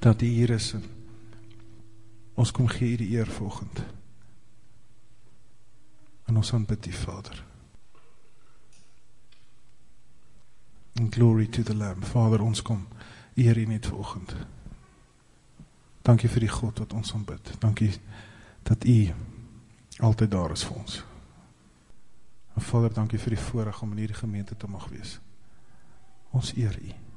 dat die hier is en ons kom gee die eer volgend. En ons aanbid die Vader. And glory to the Lamb. Vader ons kom eer hier net volgend. Dankie vir die God wat ons aanbid. Dankie dat u altyd daar is vir ons. En Vader dankie vir die voorrecht om in hierdie gemeente te mag wees. Ons eer u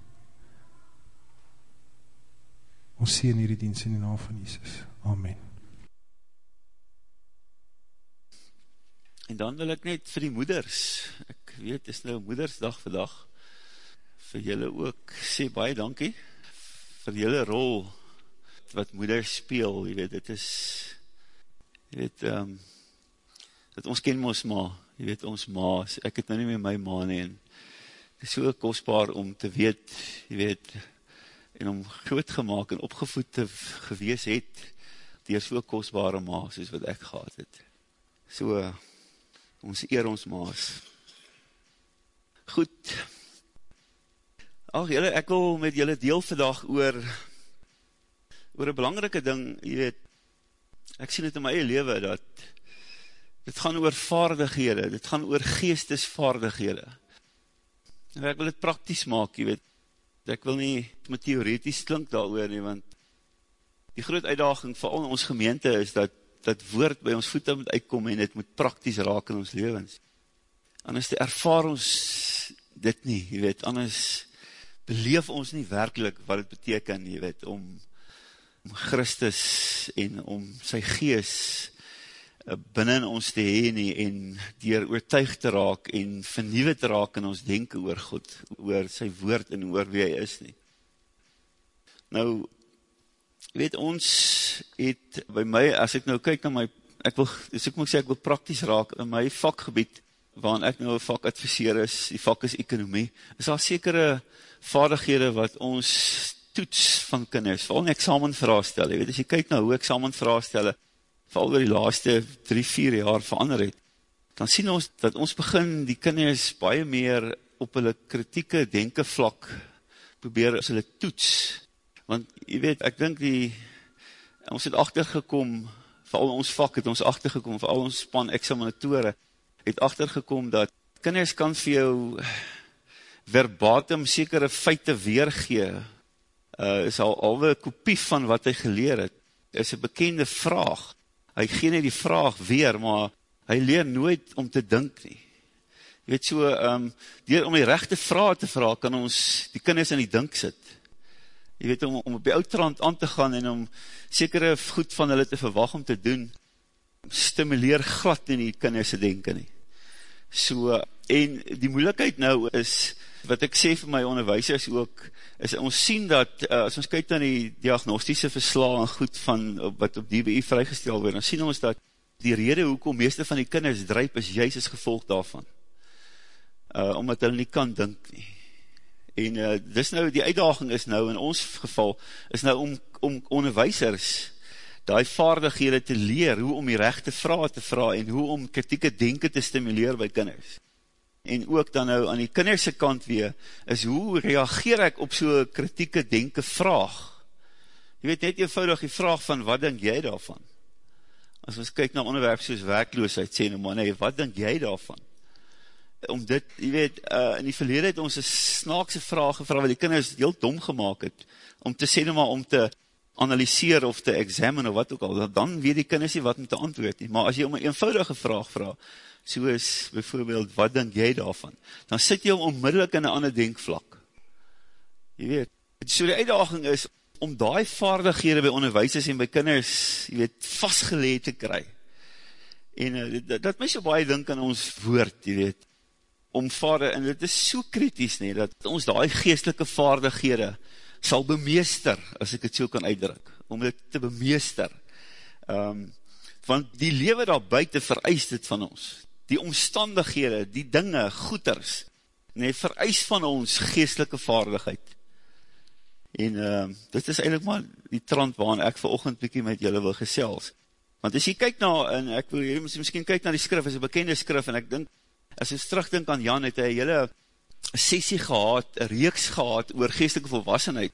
ons sê in hierdie dienst in die naam van Jesus Amen. En dan wil ek net vir die moeders, ek weet, is nou moedersdag vandag, vir julle ook sê baie dankie, vir julle rol, wat moeders speel, jy weet, dit is, jy weet, um, dat ons ken ons ma, jy weet, ons ma, ek het nou nie meer my ma nie, en het is so kostbaar om te weet, jy weet, en om groot gemaakt en opgevoed te gewees het, dier so kostbare maas, soos wat ek gehad het. So, ons eer ons maas. Goed, ach jylle, ek wil met jylle deel vandag oor, oor een belangrike ding, jy weet, ek sien het in my eie leven, dat, dit gaan oor vaardighede, dit gaan oor geestesvaardighede. Ek wil het prakties maak, jy weet, ek wil nie met theoretisch klink daar oor nie, want die groot uitdaging vir al ons gemeente is dat dat woord by ons voete moet uitkom en het moet prakties raak in ons levens. Anders te ervaar ons dit nie, jy weet, anders beleef ons nie werkelijk wat het beteken, jy weet, om, om Christus en om sy gees eh, binnen ons te heen nie en dier oortuig te raak en vernieuwe te raak in ons denken oor God, oor sy woord en oor wie hy is nie. Nou, weet ons het by my, as ek nou kyk na my, ek wil, as ek moet sê, ek wil prakties raak in my vakgebied, waarin ek nou een vak adviseer is, die vak is ekonomie, is daar sekere vaardighede wat ons toets van kinders, vooral in examenvraagstelle, weet, as jy kyk na hoe examenvraagstelle, vooral oor die laaste drie, vier jaar verander het, dan sien ons dat ons begin die kinders baie meer op hulle kritieke denke vlak probeer as hulle toets, want jy weet, ek dink die, ons het achtergekom, vir al ons vak het ons achtergekom, vir al ons span examinatore, het achtergekom dat kinders kan vir jou verbatim sekere feite weergee, uh, is al alwe kopie van wat hy geleer het, is een bekende vraag, hy gee nie die vraag weer, maar hy leer nooit om te dink nie. Jy weet so, um, dier om die rechte vraag te vraag, kan ons die kinders in die dink sit jy weet, om, om op die oudrand aan te gaan en om sekere goed van hulle te verwag om te doen, stimuleer glad in die kinderse denken nie. So, en die moeilikheid nou is, wat ek sê vir my onderwijsers ook, is ons sien dat, uh, as ons kyk na die diagnostische verslaan en goed van, wat op DBI vrygestel word, dan sien ons dat die rede hoekom meeste van die kinders drijp is juist as gevolg daarvan. Uh, omdat hulle nie kan dink nie. En uh, dis nou, die uitdaging is nou, in ons geval, is nou om, om onderwijsers die vaardighede te leer, hoe om die rechte vraag te vraag, en hoe om kritieke denken te stimuleer by kinders. En ook dan nou aan die kinderse kant weer, is hoe reageer ek op so'n kritieke denken vraag? Je weet net eenvoudig die vraag van, wat denk jy daarvan? As ons kyk na onderwerp soos werkloosheid, sê nou man, nee, wat denk jy daarvan? om dit, jy weet, uh, in die verlede het ons een snaakse vraag gevra, wat die kinders heel dom gemaakt het, om te sê nou maar, om te analyseer of te examine of wat ook al, dan weet die kinders nie wat om te antwoord nie, maar as jy om een eenvoudige vraag vraag, soos bijvoorbeeld, wat denk jy daarvan, dan sit jy onmiddellik in een ander denkvlak. Jy weet, so die uitdaging is, om die vaardighede by onderwijsers en by kinders, jy weet, vastgeleed te kry, en uh, dat, dat my so baie dink aan ons woord, jy weet, om vader, en dit is so kritisch nie, dat ons die geestelike vaardighede sal bemeester, as ek het so kan uitdruk, om dit te bemeester. Um, want die lewe daar buiten vereist dit van ons. Die omstandighede, die dinge, goeders, nee, vereist van ons geestelike vaardigheid. En um, dit is eindelijk maar die trant waarin ek vir ochend bykie met julle wil gesels. Want as jy kyk na, en ek wil jy miskien kyk na die skrif, is een bekende skrif, en ek dink, as ons terugdink aan Jan, het hy hele sessie gehad, reeks gehad oor geestelike volwassenheid,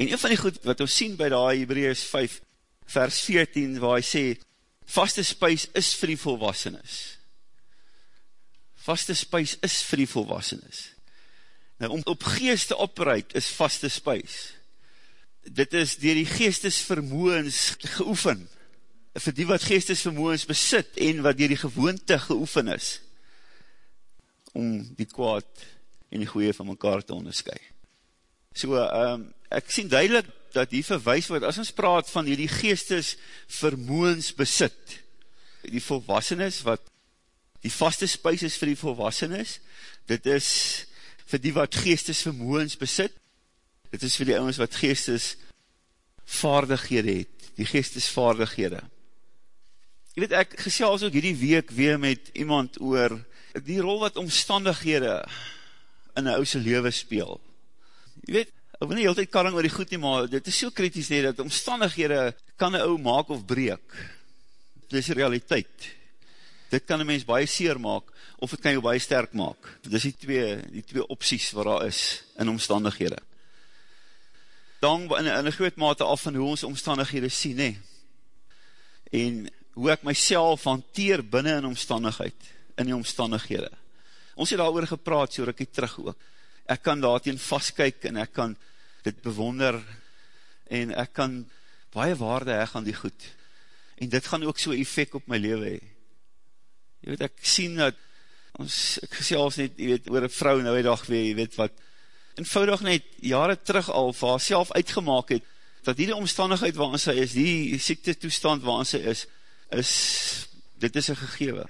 En een van die goed wat ons sien by die Hebreus 5 vers 14 waar hy sê, vaste spuis is vir die volwassenes. Vaste spuis is vir die volwassenes. Nou, om op geest te opreid is vaste spuis. Dit is dier die geestesvermoens geoefen, vir die wat geestesvermoens besit en wat dier die gewoonte geoefen is, om die kwaad en die goeie van mekaar te onderskui. So, um, ek sien duidelik dat hier verwijs word, as ons praat van die geestes vermoens besit, die volwassenes, wat die vaste spuis is vir die volwassenes, dit is vir die wat geestes vermoens besit, dit is vir die ouwens wat geestes vaardighede het, die geestes vaardighede. Jy weet, ek gesels ook hierdie week weer met iemand oor die rol wat omstandighede in een ouse leven speel. Jy weet, ek wil nie heel tyd karring oor die goed nie, maar dit is so kritisch nie, dat omstandighede kan een ou maak of breek. Dit is realiteit. Dit kan een mens baie seer maak, of het kan jou baie sterk maak. Dit is die twee, die twee opties wat daar is in omstandighede. Dan in, in een groot mate af van hoe ons omstandighede sien, nee. En hoe ek myself hanteer binnen in omstandigheid, in die omstandighede. Ons het daar oor gepraat, so rukkie terug ook. Ek kan daar teen vastkyk en ek kan dit bewonder en ek kan baie waarde heg aan die goed. En dit gaan ook so effect op my leven hee. Jy weet, ek sien dat ons, ek gesels net, jy weet, oor een vrou nou die dag weer, jy weet wat, eenvoudig net jare terug al vir haar uitgemaak het, dat die omstandigheid waarin sy is, die siekte toestand waarin sy is, is, dit is een gegewe.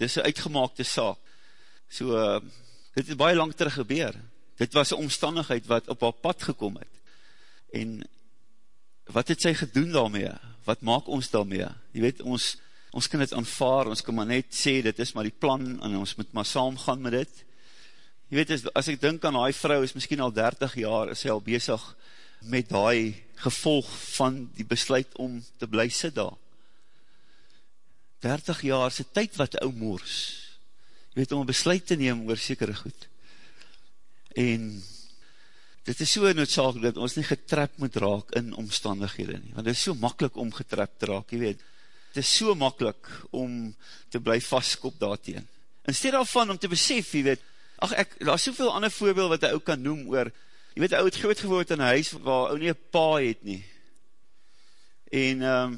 Dit is een uitgemaakte saak. So, uh, dit het baie lang terug gebeur. Dit was een omstandigheid wat op haar pad gekom het. En, wat het sy gedoen daarmee? Wat maak ons daarmee? Jy weet, ons, ons kan dit aanvaar, ons kan maar net sê, dit is maar die plan, en ons moet maar saam gaan met dit. Jy weet, as, as ek dink aan die vrou, is miskien al 30 jaar, is sy al bezig met die gevolg van die besluit om te bly sit daar. 30 jaar is die tyd wat ou moors. Jy weet, om een besluit te neem oor sekere goed. En dit is so noodzakelik dat ons nie getrap moet raak in omstandighede nie. Want dit is so makkelijk om getrap te raak, jy weet. Het is so makkelijk om te bly vastkop daarteen. Instead daarvan om te besef, jy weet, ach ek, daar is soveel ander voorbeeld wat hy ook kan noem oor, jy weet, hy het groot geword in een huis waar hy nie een pa het nie. En um,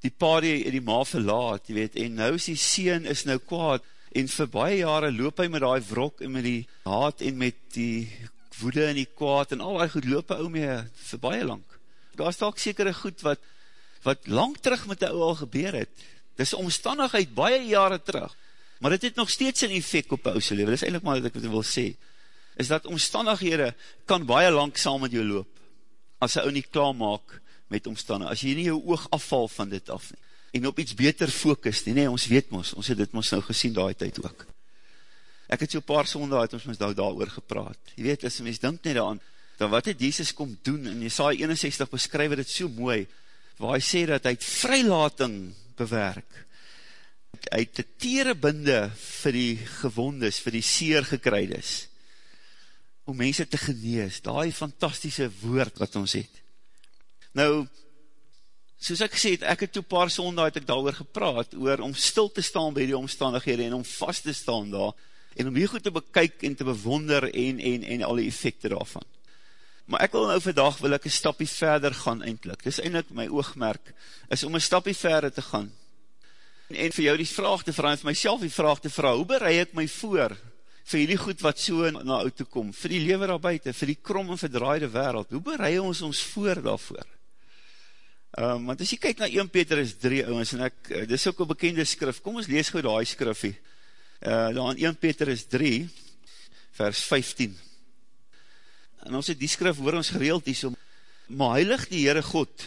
die pa die, die ma verlaat, jy weet, en nou is die sien is nou kwaad, en vir baie jare loop hy met die wrok en met die haat en met die woede en die kwaad en al die goed loop hy ou mee vir baie lang. Daar is ook sekere goed wat, wat lang terug met die ou al gebeur het. Dit is omstandigheid baie jare terug, maar dit het nog steeds een effect op die ouse leven. Dit is eindelijk maar wat ek wil sê, is dat omstandighede kan baie lang saam met jou loop, as hy ou nie klaar maak met omstandigheid, as jy nie jou oog afval van dit af nie en op iets beter focus, nie, nee, ons weet ons, ons het dit ons nou gesien daai tyd ook. Ek het so paar sonde uit ons ons nou daar oor gepraat. Je weet, as mens dink net daaraan, dan wat het Jesus kom doen, en Jesaja 61 beskryf het so mooi, waar hy sê dat hy het vrylating bewerk, hy het die tere binde vir die gewondes, vir die seer gekryd is, om mense te genees, die fantastische woord wat ons het. Nou, soos ek gesê het, ek het toe paar sonde het ek daar gepraat, oor om stil te staan by die omstandighede, en om vast te staan daar, en om hier goed te bekyk en te bewonder, en, en, en al die effecte daarvan. Maar ek wil nou vandag, wil ek een stapie verder gaan eindelijk, dis eindelijk my oogmerk, is om een stapie verder te gaan, en, en vir jou die vraag te vraag, en vir myself die vraag te vraag, hoe berei ek my voor, vir die goed wat so na uit te kom, vir die lever daar buiten, vir die krom en verdraaide wereld, hoe berei ons ons voor daarvoor? Um, want as jy kyk na 1 Petrus 3 ouwens, en ek, uh, dit is ook een bekende skrif, kom ons lees goed die skrifie, uh, dan 1 Petrus 3, vers 15, en ons het die skrif oor ons gereeld is, om, maar heilig die Heere God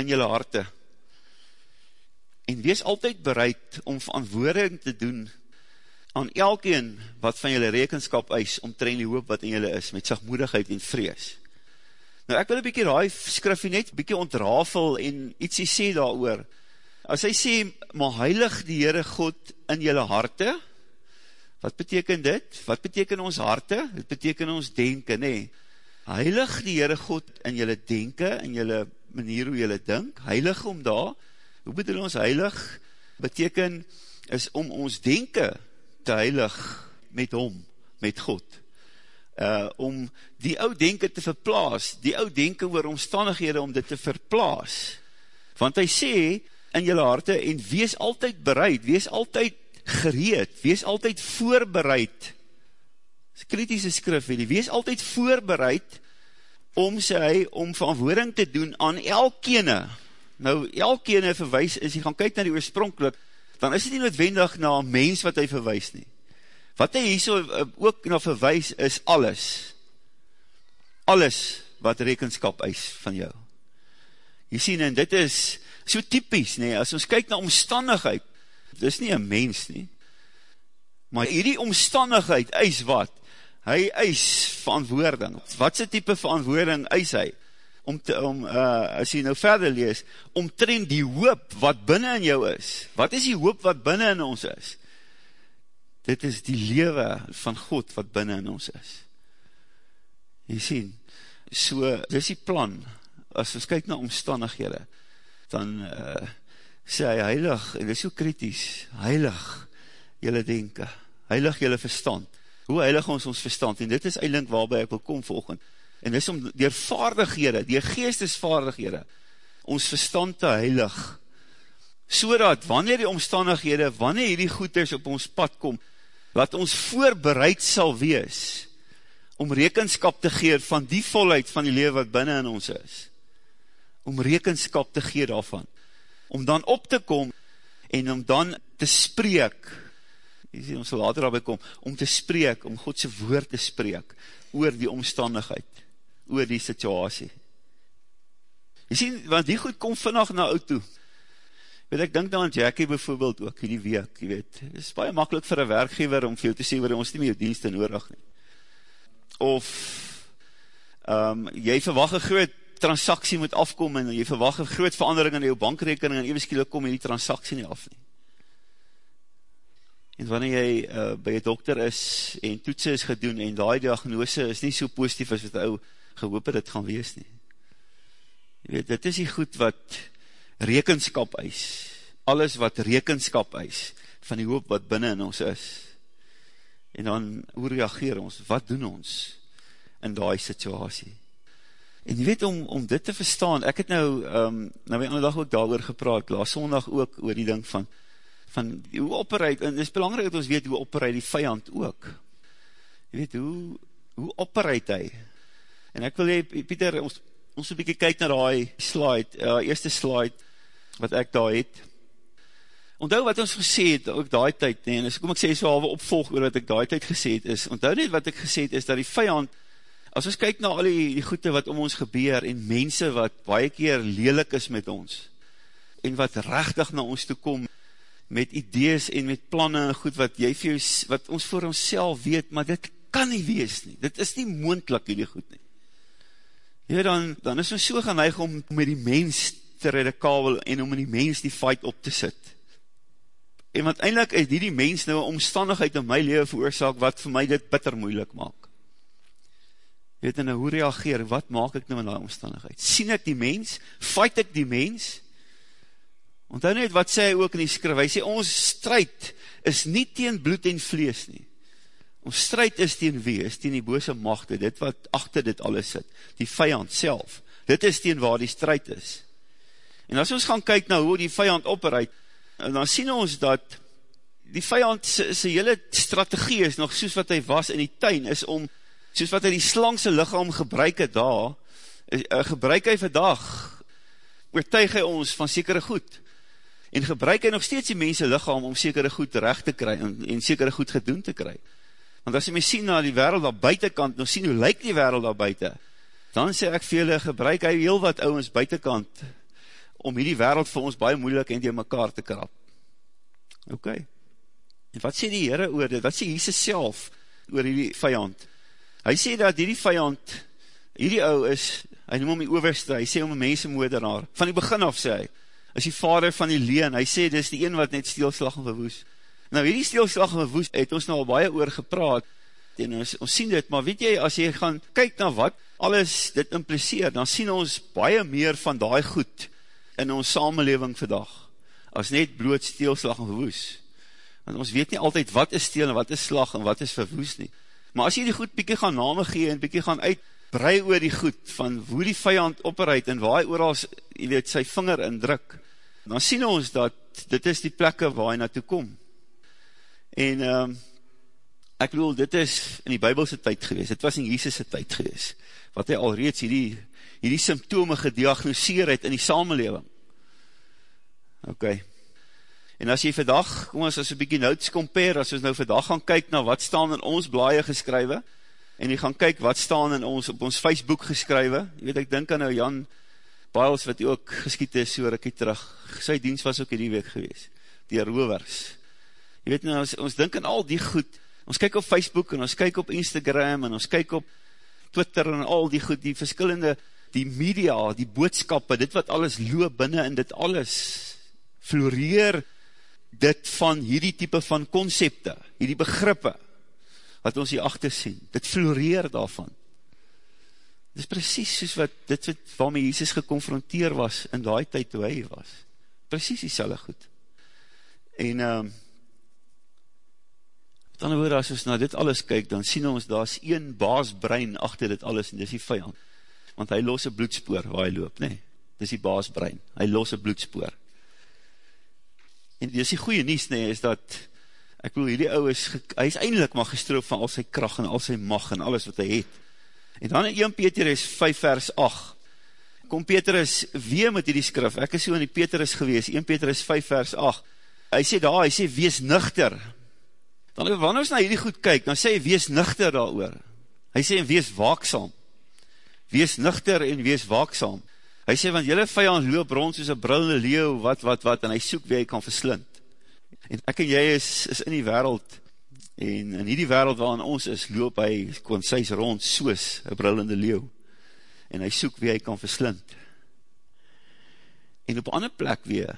in jylle harte, en wees altyd bereid om verantwoording te doen aan elkeen wat van jylle rekenskap eis, om trein die hoop wat in jylle is, met sagmoedigheid en vrees, Nou ek wil een bykie raai skrifie net, bykie ontrafel en ietsie sê daar oor. As hy sê, maar heilig die Heere God in jylle harte, wat beteken dit? Wat beteken ons harte? Dit beteken ons denken, nee. Heilig die Heere God in jylle denken, in jylle manier hoe jylle dink, heilig om daar, hoe bedoel ons heilig, beteken, is om ons denken te heilig met hom, met God, uh, om die ou denken te verplaas, die ou denken oor omstandighede om dit te verplaas, want hy sê, in jylle harte, en wees altyd bereid, wees altyd gereed, wees altyd voorbereid, kritische skrif, wees altyd voorbereid, om sy, om verantwoording te doen aan elkene, nou elkene verwijs is, jy gaan kyk na die oorspronkelijk, dan is dit nie noodwendig na mens wat hy verwijs nie. Wat hy hier so eh, ook na verwijs is alles. Alles wat rekenskap eis van jou. Jy sien, en dit is so typisch, nie, as ons kyk na omstandigheid, dit is nie een mens nie, maar hierdie omstandigheid eis wat? Hy eis verantwoording. Wat sy type verantwoording eis hy? Om, te, om uh, as jy nou verder lees, omtrend die hoop wat binnen in jou is. Wat is die hoop wat binnen in ons is? Dit is die lewe van God wat binnen in ons is. Jy sien, so, dit is die plan, as ons kyk na omstandighede, dan uh, sê hy heilig, en dit is so kritisch, heilig jylle denken, heilig jylle verstand, hoe heilig ons ons verstand, en dit is eindelijk waarby ek wil kom volgend, en dit is om dier vaardighede, dier geestesvaardighede, ons verstand te heilig, so dat wanneer die omstandighede, wanneer die goeders op ons pad kom, wat ons voorbereid sal wees, om rekenskap te geer van die volheid van die leven wat binnen in ons is, om rekenskap te geer daarvan, om dan op te kom, en om dan te spreek, sê, ons sal later daarby kom, om te spreek, om Godse woord te spreek, oor die omstandigheid, oor die situasie. Jy sê, want die goed kom vannacht na oud toe, weet ek, denk dan aan Jackie bijvoorbeeld ook, die week, jy weet, is baie makkelijk vir een werkgever, om jou te sê, waar ons nie meer dienst in oorag nie. Of, um, jy verwacht een groot transaksie moet afkom, en jy verwacht een groot verandering in jou bankrekening, en even skielik kom jy die transaksie nie af nie. En wanneer jy uh, by een dokter is en toetsen is gedoen en die diagnose is nie so positief as wat ou gehoop het het gaan wees nie. Jy weet, dit is die goed wat rekenskap eis. Alles wat rekenskap eis van die hoop wat binnen in ons is. En dan, hoe reageer ons? Wat doen ons in die situasie? En jy weet, om, om dit te verstaan, ek het nou, um, nou by ander dag ook daar gepraat, laas sondag ook oor die ding van, van hoe opereit, en het is belangrijk dat ons weet hoe opereit die vijand ook. Je weet, hoe, hoe opereit hy? En ek wil jy, Pieter, ons, ons een bykie kyk na die slide, uh, eerste slide, wat ek daar het. Onthou wat ons gesê het, ook die tyd, nee, en as kom ek sê so halwe opvolg oor wat ek die tyd gesê het is, onthou net wat ek gesê het is, dat die vijand, as ons kyk na al die, die goede wat om ons gebeur, en mense wat baie keer lelik is met ons, en wat rechtig na ons toe kom, met idees en met planne en goed wat jy vir jou, wat ons vir ons weet, maar dit kan nie wees nie, dit is nie moendlik hierdie goed nie. Ja, dan, dan is ons so geneig om met die mens te redekabel en om in die mens die fight op te sit. En wat eindelijk is die die mens nou een omstandigheid in my leven veroorzaak wat vir my dit bitter moeilik maak. Weet, en nou hoe reageer, wat maak ek nou in die omstandigheid? Sien ek die mens? Fight ek die mens? Want hy net wat sê hy ook in die skrif, hy sê ons strijd is nie teen bloed en vlees nie. Ons strijd is teen wie, is teen die bose machte, dit wat achter dit alles sit, die vijand self, dit is teen waar die strijd is. En as ons gaan kyk na hoe die vijand operuit, dan sien ons dat die vijand sy hele strategie is nog soos wat hy was in die tuin, is om, soos wat hy die slangse lichaam gebruik het daar, eh, gebruik hy vandag, oortuig hy ons van sekere goed, en gebruik hy nog steeds die mense lichaam om sekere goed recht te kry en, en sekere goed gedoen te kry. Want as jy my sien na die wereld daar buitenkant, nou sien hoe lyk die wereld daar buiten, dan sê ek vir julle, gebruik hy heel wat ouwens buitenkant om hierdie wereld vir ons baie moeilik en die mekaar te krap. Ok. En wat sê die Heere oor dit? Wat sê Jesus self oor hierdie vijand? Hy sê dat hierdie vijand, hierdie ou is, hy noem om die overste, hy sê om een mensenmoordenaar, van die begin af sê hy, is die vader van die leen, hy sê, dit is die een wat net steelslag en verwoes. Nou, hierdie steelslag en verwoes, het ons nou al baie oor gepraat, en ons, ons sien dit, maar weet jy, as jy gaan kyk na wat, alles dit impliseer, dan sien ons baie meer van die goed in ons samenleving vandag, as net bloot steelslag en verwoes. Want ons weet nie altyd wat is steel en wat is slag en wat is verwoes nie. Maar as jy die goed bykie gaan name gee en bykie gaan uitbrei oor die goed, van hoe die vijand operuit en waar hy ooral, jy weet, sy vinger indruk, dan sien ons dat dit is die plekke waar hy naartoe kom. En um, ek bedoel, dit is in die bybelse tyd gewees, dit was in Jesus' tyd gewees, wat hy alreeds hierdie, hierdie symptome gediagnoseer het in die samenleving. Ok. En as jy vandag, kom ons as een bykie notes compare, as ons nou vandag gaan kyk na wat staan in ons blaie geskrywe, en jy gaan kyk wat staan in ons, op ons Facebook geskrywe, jy weet, ek dink aan nou Jan Biles, wat ook geskiet is, so rikkie terug, sy dienst was ook hierdie week gewees, die rovers. Jy weet nou, ons, ons dink aan al die goed, ons kyk op Facebook, en ons kyk op Instagram, en ons kyk op Twitter, en al die goed, die verskillende, die media, die boodskappe, dit wat alles loop binnen, en dit alles floreer dit van hierdie type van concepte, hierdie begrippe, wat ons hier achter sien, dit floreer daarvan. Dit is precies soos wat, dit wat waarmee Jesus geconfronteer was, in die tyd toe hy was. Precies die selle goed. En, um, ander woorde, as ons na dit alles kyk, dan sien ons, daar is een baasbrein achter dit alles, en dit is die vijand. Want hy los een bloedspoor waar hy loop, nee, dit is die baasbrein. Hy los een bloedspoor. En dit is die goeie nies, nee, is dat, ek bedoel, hierdie ou is, hy is eindelijk maar gestroop van al sy kracht en al sy mag en alles wat hy het. En dan in 1 Petrus 5 vers 8, kom Petrus weer met hierdie skrif, ek is so in die Petrus gewees, 1 Petrus 5 vers 8, hy sê daar, hy sê, wees nuchter, dan wanneer ons na hierdie goed kyk, dan sê hy, wees nuchter daar oor, hy sê, wees waaksam, wees nuchter en wees waaksam, Hy sê, want jylle vijand loop rond soos een brullende leeuw, wat, wat, wat, en hy soek wie hy kan verslind. En ek en jy is, is in die wereld, en in die wereld waarin ons is, loop hy, kon sy rond soos een brullende leeuw, en hy soek wie hy kan verslind. En op ander plek weer,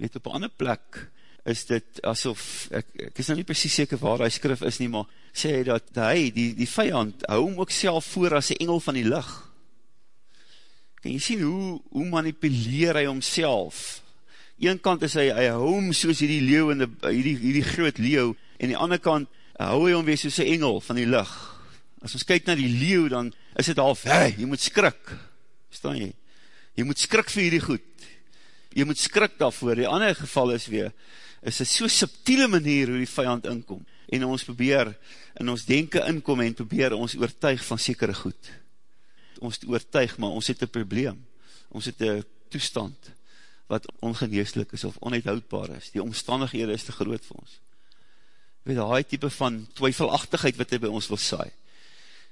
weet, op ander plek, is dit asof, ek, ek is nou nie precies seker waar hy skrif is nie, maar sê hy dat hy, die, die vijand, hou hom ook self voor as die engel van die licht, Kan jy sien hoe, hoe manipuleer hy homself? Een kant is hy, hy hou hom soos hierdie leeuw, die, hierdie, hierdie groot leeuw, en die ander kant hou hy hom weer soos een engel van die licht. As ons kyk na die leeuw, dan is het half, hey, jy moet skrik. Staan jy? Jy moet skrik vir hierdie goed. Jy moet skrik daarvoor. Die ander geval is weer, is het so subtiele manier hoe die vijand inkom, en ons probeer, in ons denken inkom, en probeer ons oortuig van sekere goed ons oortuig, maar ons het een probleem, ons het een toestand, wat ongeneeslik is, of onuithoudbaar is, die omstandighede is te groot vir ons. Weet, die type van twyfelachtigheid, wat hy by ons wil saai,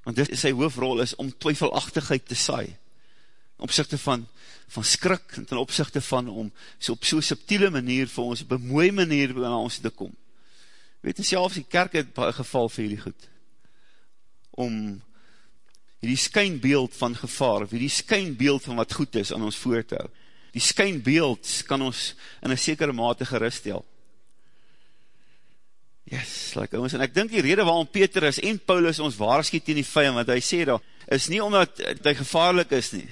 want dit is sy hoofrol is, om twyfelachtigheid te saai, opzichte van, van skrik, en ten opzichte van, om so op so'n subtiele manier, vir ons, mooie manier, na ons te kom. Weet, en selfs die kerk het geval vir jullie goed, om hierdie skynbeeld van gevaar, of hierdie skynbeeld van wat goed is aan ons voortou. Die skynbeeld kan ons in een sekere mate geristel. Yes, like ons, en ek dink die rede waarom Petrus en Paulus ons waarskiet in die vijand, want hy sê daar, is nie omdat hy gevaarlik is nie,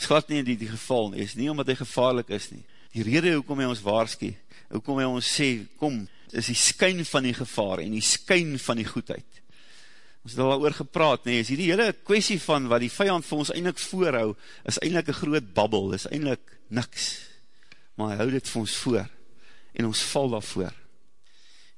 is glad nie die, die geval nie, is nie omdat hy gevaarlik is nie. Die rede hoekom hy ons waarskiet, hoekom hy ons sê, kom, is die skyn van die gevaar en die skyn van die goedheid. Ons het al oor gepraat, nee, is hierdie hele kwestie van wat die vijand vir ons eindelijk voorhou, is eindelijk een groot babbel, is eindelijk niks, maar hy hou dit vir ons voor, en ons val daarvoor.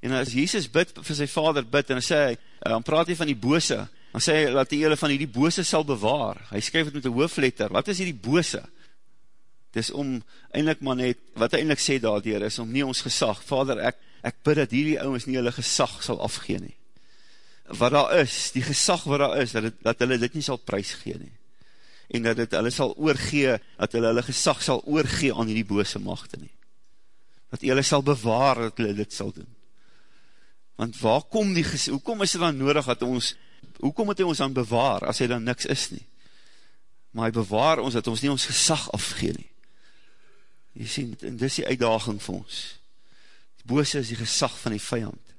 En as Jesus bid, vir sy vader bid, en sê hy, eh, dan praat hy van die bose, dan sê hy, dat die hele van die bose sal bewaar, hy skryf het met die hoofletter, wat is die bose? Dis om, eindelijk maar net, wat hy eindelijk sê daardier, is om nie ons gesag, vader, ek, ek bid dat hierdie ouwens nie hulle gesag sal afgeen nie, wat daar is, die gesag wat daar is, dat, het, dat hulle dit nie sal prijs gee nie. En dat het, hulle sal oorgee, dat hulle hulle gesag sal oorgee aan die bose machte nie. Dat hulle sal bewaar dat hulle dit sal doen. Want waar kom die gesag, hoekom is dit dan nodig dat ons, hoekom moet hy ons dan bewaar, as hy dan niks is nie? Maar hy bewaar ons, dat ons nie ons gesag afgee nie. Jy sien, en dis die uitdaging vir ons. Die bose is die gesag van die vijand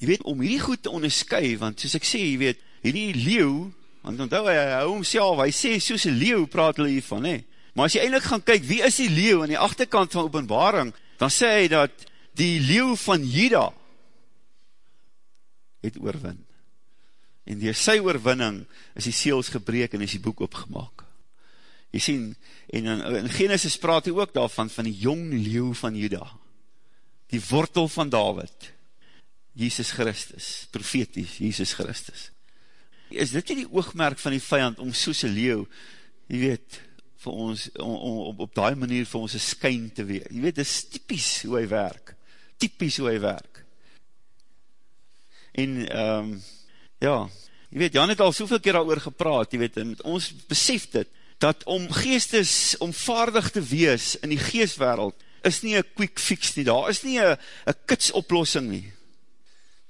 jy weet, om hierdie goed te onderskui, want soos ek sê, jy weet, hierdie leeuw, want onthou hy hou homself, hy sê soos een leeuw praat hulle hiervan, he. maar as jy eindelijk gaan kyk, wie is die leeuw aan die achterkant van openbaring, dan sê hy dat die leeuw van Jida het oorwin. En door sy oorwinning is die seels gebreek en is die boek opgemaak. Jy sien, en in, in Genesis praat hy ook daarvan, van die jong leeuw van Juda, die wortel van David, Jesus Christus, profeties, Jesus Christus. Is dit nie die oogmerk van die vijand, om soos een leeuw, jy weet, vir ons, om, om, op, op die manier vir ons een skyn te wees. Jy weet, dit is typies hoe hy werk, typies hoe hy werk. En, um, ja, jy weet, Jan het al soveel keer al oor gepraat, jy weet, en ons besef dit, dat om geestes, om vaardig te wees in die geestwereld, is nie een quick fix nie, daar is nie een kits oplossing nie,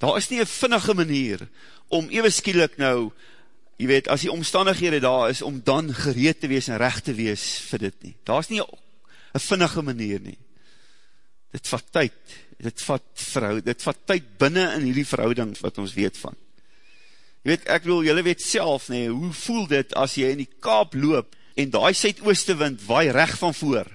daar is nie een vinnige manier, om ewerskielik nou, jy weet, as die omstandighede daar is, om dan gereed te wees en recht te wees vir dit nie, daar is nie een vinnige manier nie, dit vat tyd, dit vat, verhoud, dit vat tyd binnen in die verhouding wat ons weet van, jy weet, ek wil, jylle weet self nie, hoe voel dit as jy in die kaap loop, en die suidooste wind waai recht van voor.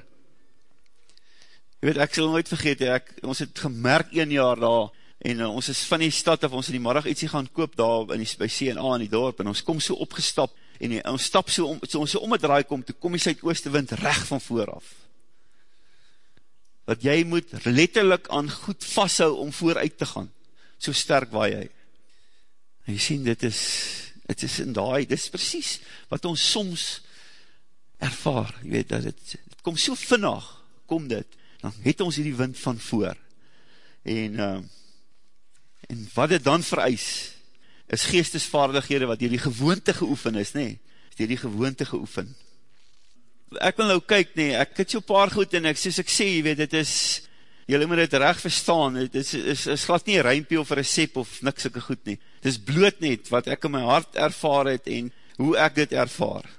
Jy weet, ek sal nooit vergeet, ek, ons het gemerk een jaar daar, en uh, ons is van die stad af, ons in die middag ietsie gaan koop daar in die, by CNA in die dorp, en ons kom so opgestap, en die, ons stap so, om, so ons so om het draai kom, toe kom die suidooste wind recht van vooraf. Dat jy moet letterlik aan goed vasthou om vooruit te gaan, so sterk waai hy. En jy sien, dit is, het is in die, dit is precies wat ons soms ervaar, jy weet, dat het, het kom so vinnig, kom dit, dan het ons hier die wind van voor, en, uh, en wat het dan vereis, is geestesvaardighede wat hier die gewoonte geoefen is, nee, hier die gewoonte geoefen. Ek wil nou kyk, nee, ek het so paar goed, en ek, soos ek sê, jy weet, het is, jylle moet het recht verstaan, het is, is, is glad nie een ruimpie of een recept of niks ek goed nie, het is bloot net, wat ek in my hart ervaar het, en hoe ek dit ervaar,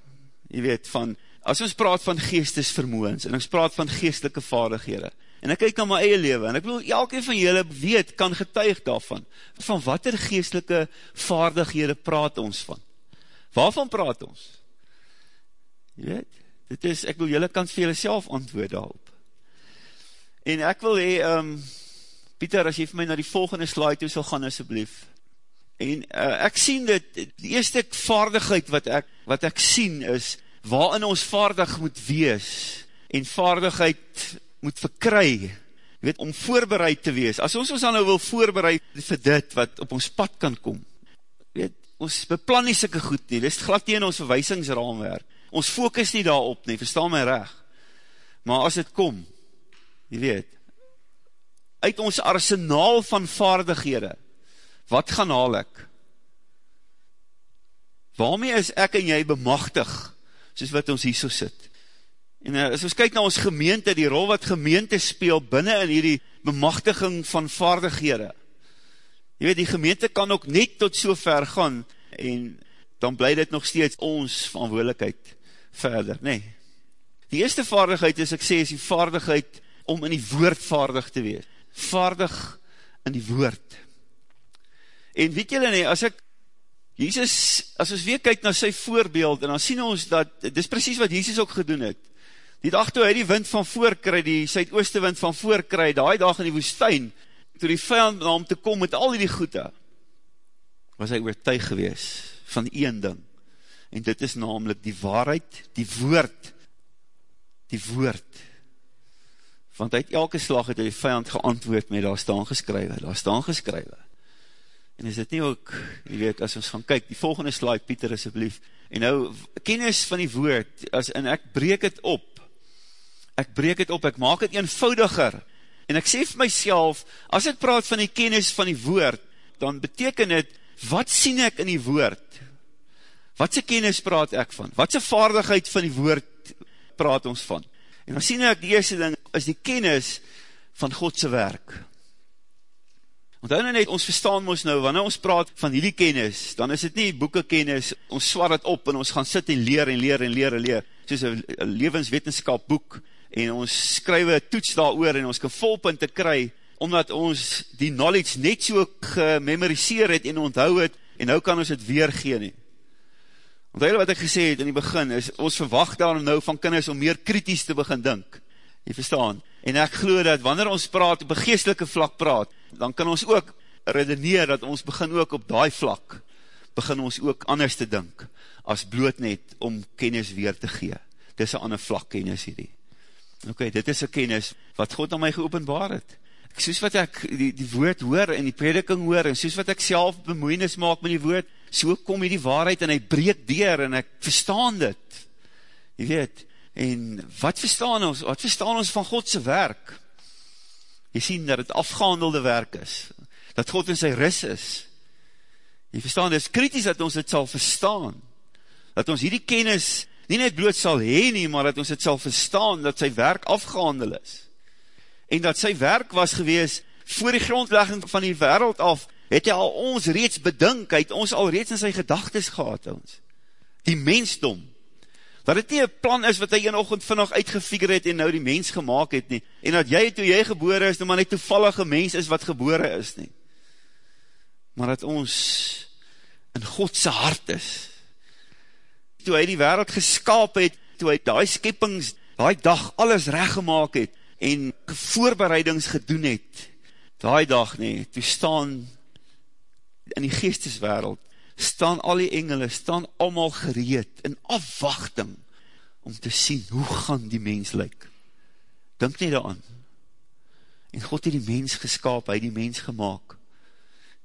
jy weet, van, as ons praat van geestesvermoens, en ons praat van geestelike vaardighede, en ek kyk na my eie leven, en ek wil elke van julle weet, kan getuig daarvan, van wat er geestelike vaardighede praat ons van? Waarvan praat ons? Je weet, dit is, ek wil julle kan vir julle self antwoord daarop. En ek wil hee, um, Pieter, as jy vir my na die volgende slide toe sal gaan, asjeblief. En uh, ek sien dit, die eerste vaardigheid wat ek, wat ek sien is, waarin ons vaardig moet wees, en vaardigheid moet verkry, weet, om voorbereid te wees, as ons ons dan nou wil voorbereid vir dit, wat op ons pad kan kom, weet, ons beplan nie sikke goed nie, dit is glad in ons verwijsingsraamwerk, ons focus nie daarop nie, verstaan my reg, maar as het kom, jy weet, uit ons arsenaal van vaardighede, wat gaan haal ek? Waarmee is ek en jy bemachtig, soos wat ons hier so sit. En uh, as ons kyk na ons gemeente, die rol wat gemeente speel binnen in hierdie bemachtiging van vaardighede, jy weet, die gemeente kan ook net tot so ver gaan, en dan bly dit nog steeds ons verantwoordelikheid verder, nee. Die eerste vaardigheid is, ek sê, is die vaardigheid om in die woord vaardig te wees. Vaardig in die woord. En weet julle nie, as ek Jesus, as ons weer kyk na sy voorbeeld, en dan sien ons dat, dit is precies wat Jesus ook gedoen het. Die dag toe hy die wind van voorkry, die suidooste wind van voorkry, die dag in die woestijn, toe die vijand na om te kom met al die goede, was hy oortuig gewees van een ding. En dit is namelijk die waarheid, die woord, die woord. Want uit elke slag het hy die vijand geantwoord met, daar staan geskrywe, daar staan geskrywe. En is dit nie ook, jy weet, as ons gaan kyk, die volgende slide, Pieter, asjeblief, en nou, kennis van die woord, as, en ek breek het op, ek breek het op, ek maak het eenvoudiger, en ek sê vir myself, as ek praat van die kennis van die woord, dan beteken het, wat sien ek in die woord? Wat se kennis praat ek van? Wat se vaardigheid van die woord praat ons van? En dan sien ek die eerste ding, is die kennis van Godse werk. Want nou net, ons verstaan ons nou, wanneer ons praat van hierdie kennis, dan is het nie boeken kennis, ons swar het op en ons gaan sit en leer en leer en leer en leer, soos een levenswetenskap boek, en ons skrywe toets daar oor en ons kan volpunte kry, omdat ons die knowledge net so gememoriseer het en onthou het, en nou kan ons het weer gee nie. Want hele wat ek gesê het in die begin, is ons verwacht daarom nou van kinders om meer kritisch te begin dink. Jy verstaan? En ek geloof dat wanneer ons praat, op een geestelike vlak praat, dan kan ons ook redeneer dat ons begin ook op die vlak, begin ons ook anders te dink, as bloot net om kennis weer te gee. Dit is een ander vlak kennis hierdie. Ok, dit is een kennis wat God aan my geopenbaar het. Soos wat ek die, die woord hoor en die prediking hoor, en soos wat ek self bemoeienis maak met die woord, so kom hier die waarheid en hy breek dier en ek verstaan dit. Jy weet, en wat verstaan ons, wat verstaan ons van Godse werk? Jy sien dat het afgehandelde werk is, dat God in sy ris is. Jy verstaan, dit is kritisch dat ons dit sal verstaan, dat ons hierdie kennis nie net bloot sal heen nie, maar dat ons dit sal verstaan, dat sy werk afgehandel is. En dat sy werk was gewees, voor die grondlegging van die wereld af, het hy al ons reeds bedink, hy het ons al reeds in sy gedagtes gehad, ons. Die mensdom. Dat het nie een plan is wat hy een ochend vannacht uitgefigure het en nou die mens gemaakt het nie. En dat jy, toe jy gebore is, nou maar nie toevallige mens is wat gebore is nie. Maar dat ons in Godse hart is. Toe hy die wereld geskaap het, toe hy die skeppings, die dag alles recht het, en voorbereidings gedoen het, die dag nie, toe staan in die geesteswereld, staan al die engele, staan allemaal gereed, in afwachting, om te sien, hoe gaan die mens lyk. Dink nie daaran. En God het die mens geskaap, hy het die mens gemaakt.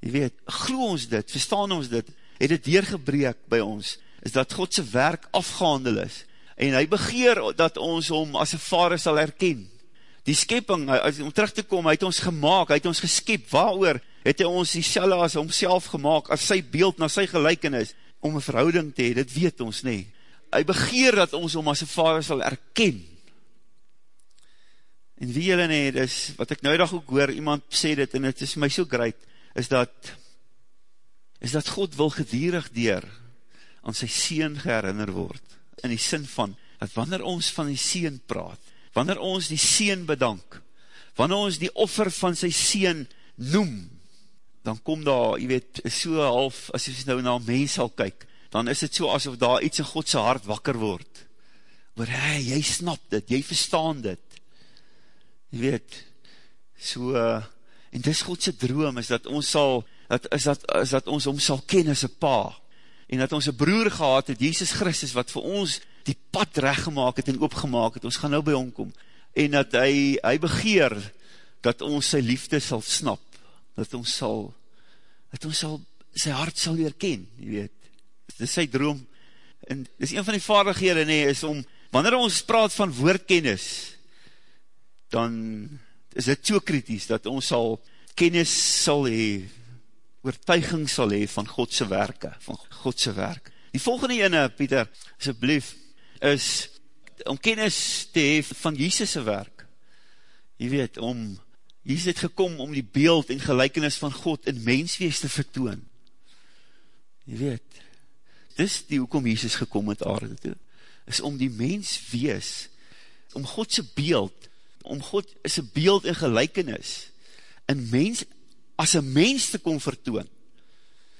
Jy weet, glo ons dit, verstaan ons dit, het het deurgebreek by ons, is dat Godse werk afgehandel is, en hy begeer dat ons om as een vader sal herken. Die skepping, om terug te kom, hy het ons gemaakt, hy het ons geskep, waar het hy ons die selle as homself gemaakt, as sy beeld na sy gelijkenis, om een verhouding te hee, dit weet ons nie. Hy begeer dat ons om as een vader sal erken. En wie jylle nie, dis, wat ek nou dag ook hoor, iemand sê dit, en het is my so great, is dat, is dat God wil gedierig dier, aan sy sien geherinner word, in die sin van, dat wanneer ons van die sien praat, wanneer ons die sien bedank, wanneer ons die offer van sy sien noem, dan kom daar, jy weet, so half, as jy nou na mens sal kyk, dan is het so asof daar iets in Godse hart wakker word, waar hy, jy snap dit, jy verstaan dit, jy weet, so, en dis Godse droom, is dat ons sal, dat, is, dat, is dat ons om sal ken as een pa, en dat ons een broer gehad het, Jesus Christus, wat vir ons die pad rechtgemaak het en opgemaak het, ons gaan nou by hom kom, en dat hy, hy begeer, dat ons sy liefde sal snap, dat ons sal, dat ons sal, sy hart sal weer ken, jy weet, dit is sy droom, en dit is een van die vaardighede nie, is om, wanneer ons praat van woordkennis, dan is dit so kritisch, dat ons sal kennis sal hee, oortuiging sal hee van Godse werke, van Godse werk. Die volgende ene, Pieter, asjeblief, is om kennis te hee van Jesus' werk. Jy weet, om Jesus het gekom om die beeld en gelijkenis van God in menswees te vertoon. Je weet, dis die hoekom Jesus gekom het aarde toe, is om die menswees, om Godse beeld, om God is een beeld en gelijkenis, in mens, as een mens te kom vertoon.